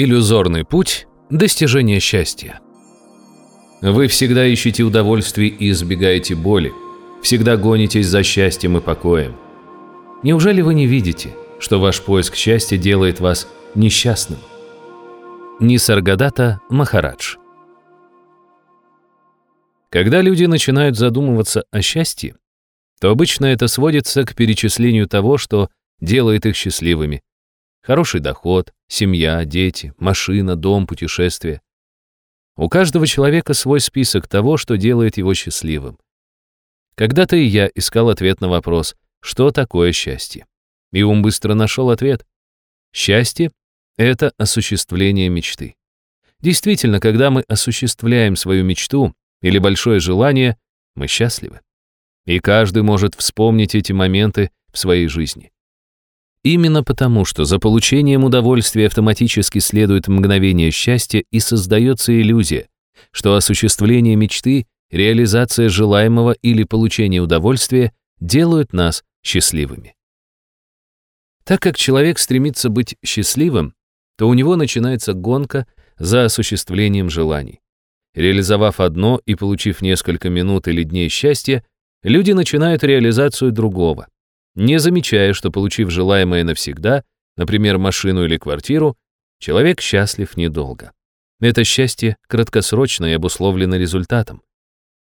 Иллюзорный путь достижения счастья. Вы всегда ищете удовольствий и избегаете боли. Всегда гонитесь за счастьем и покоем. Неужели вы не видите, что ваш поиск счастья делает вас несчастным? Нисаргадата Махарадж Когда люди начинают задумываться о счастье, то обычно это сводится к перечислению того, что делает их счастливыми. Хороший доход, семья, дети, машина, дом, путешествия. У каждого человека свой список того, что делает его счастливым. Когда-то и я искал ответ на вопрос, что такое счастье. И ум быстро нашел ответ. Счастье — это осуществление мечты. Действительно, когда мы осуществляем свою мечту или большое желание, мы счастливы. И каждый может вспомнить эти моменты в своей жизни. Именно потому, что за получением удовольствия автоматически следует мгновение счастья и создается иллюзия, что осуществление мечты, реализация желаемого или получение удовольствия делают нас счастливыми. Так как человек стремится быть счастливым, то у него начинается гонка за осуществлением желаний. Реализовав одно и получив несколько минут или дней счастья, люди начинают реализацию другого, не замечая, что получив желаемое навсегда, например, машину или квартиру, человек счастлив недолго. Это счастье краткосрочно и обусловлено результатом.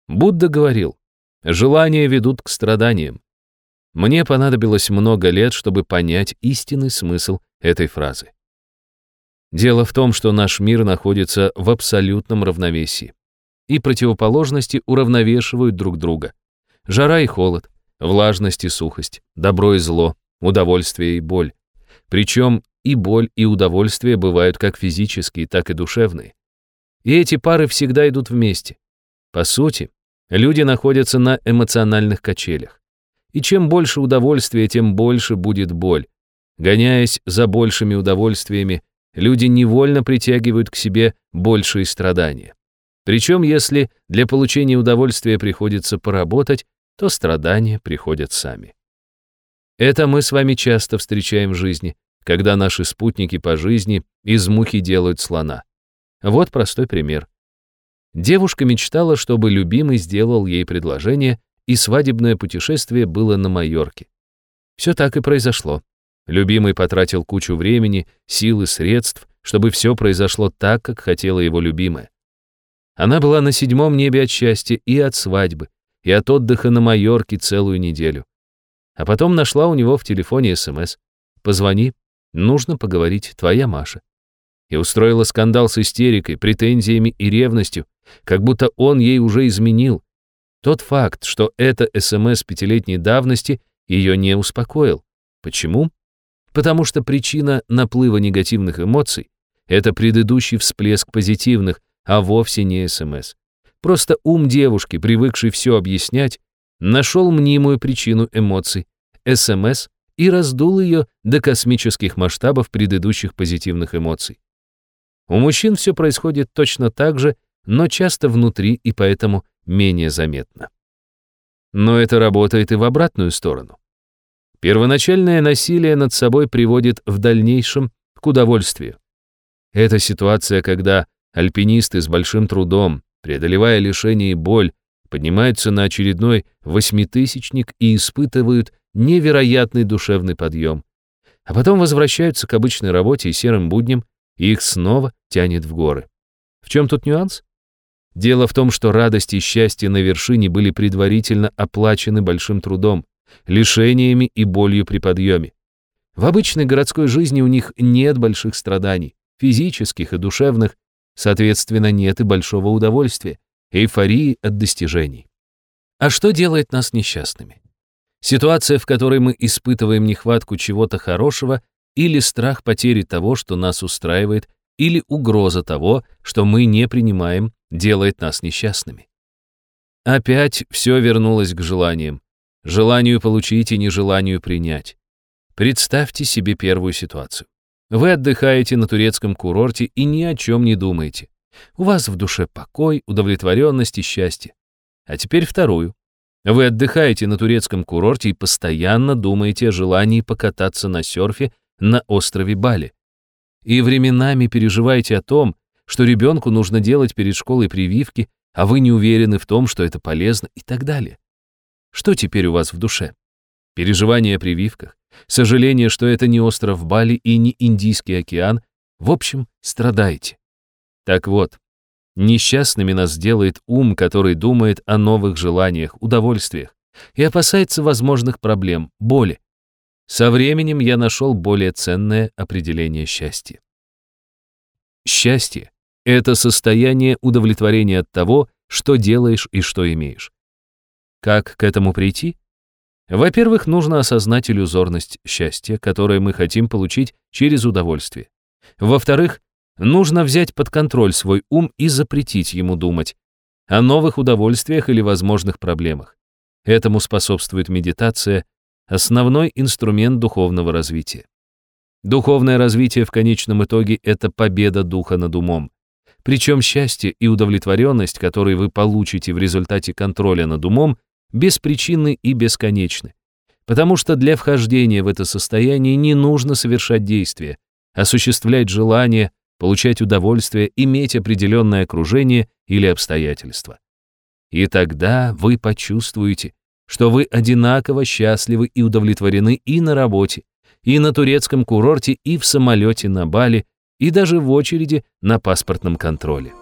Будда говорил, желания ведут к страданиям. Мне понадобилось много лет, чтобы понять истинный смысл этой фразы. Дело в том, что наш мир находится в абсолютном равновесии, и противоположности уравновешивают друг друга. Жара и холод, влажность и сухость, добро и зло, удовольствие и боль. Причем и боль, и удовольствие бывают как физические, так и душевные. И эти пары всегда идут вместе. По сути, люди находятся на эмоциональных качелях. И чем больше удовольствия, тем больше будет боль. Гоняясь за большими удовольствиями, люди невольно притягивают к себе большие страдания. Причем, если для получения удовольствия приходится поработать, то страдания приходят сами. Это мы с вами часто встречаем в жизни, когда наши спутники по жизни из мухи делают слона. Вот простой пример. Девушка мечтала, чтобы любимый сделал ей предложение, и свадебное путешествие было на Майорке. Все так и произошло. Любимый потратил кучу времени, сил и средств, чтобы все произошло так, как хотела его любимая. Она была на седьмом небе от счастья и от свадьбы, и от отдыха на Майорке целую неделю. А потом нашла у него в телефоне СМС. «Позвони, нужно поговорить, твоя Маша». И устроила скандал с истерикой, претензиями и ревностью, как будто он ей уже изменил. Тот факт, что это СМС пятилетней давности, ее не успокоил. Почему? Потому что причина наплыва негативных эмоций — это предыдущий всплеск позитивных, а вовсе не СМС. Просто ум девушки, привыкший все объяснять, нашел мнимую причину эмоций, СМС, и раздул ее до космических масштабов предыдущих позитивных эмоций. У мужчин все происходит точно так же, но часто внутри и поэтому менее заметно. Но это работает и в обратную сторону. Первоначальное насилие над собой приводит в дальнейшем к удовольствию. Это ситуация, когда альпинисты с большим трудом, преодолевая лишение и боль, поднимаются на очередной восьмитысячник и испытывают невероятный душевный подъем. А потом возвращаются к обычной работе и серым будням, и их снова тянет в горы. В чем тут нюанс? Дело в том, что радость и счастье на вершине были предварительно оплачены большим трудом, лишениями и болью при подъеме. В обычной городской жизни у них нет больших страданий, физических и душевных, Соответственно, нет и большого удовольствия, эйфории от достижений. А что делает нас несчастными? Ситуация, в которой мы испытываем нехватку чего-то хорошего или страх потери того, что нас устраивает, или угроза того, что мы не принимаем, делает нас несчастными. Опять все вернулось к желаниям. Желанию получить и нежеланию принять. Представьте себе первую ситуацию. Вы отдыхаете на турецком курорте и ни о чем не думаете. У вас в душе покой, удовлетворенность и счастье. А теперь вторую. Вы отдыхаете на турецком курорте и постоянно думаете о желании покататься на серфе на острове Бали. и временами переживаете о том, что ребенку нужно делать перед школой прививки, а вы не уверены в том, что это полезно и так далее. Что теперь у вас в душе? Переживания о прививках, сожаление, что это не остров Бали и не Индийский океан, в общем, страдаете. Так вот, несчастными нас делает ум, который думает о новых желаниях, удовольствиях и опасается возможных проблем, боли. Со временем я нашел более ценное определение счастья. Счастье — это состояние удовлетворения от того, что делаешь и что имеешь. Как к этому прийти? Во-первых, нужно осознать иллюзорность счастья, которое мы хотим получить через удовольствие. Во-вторых, нужно взять под контроль свой ум и запретить ему думать о новых удовольствиях или возможных проблемах. Этому способствует медитация, основной инструмент духовного развития. Духовное развитие в конечном итоге — это победа духа над умом. Причем счастье и удовлетворенность, которые вы получите в результате контроля над умом, беспричинны и бесконечны. Потому что для вхождения в это состояние не нужно совершать действия, осуществлять желания, получать удовольствие, иметь определенное окружение или обстоятельства. И тогда вы почувствуете, что вы одинаково счастливы и удовлетворены и на работе, и на турецком курорте, и в самолете на Бали, и даже в очереди на паспортном контроле.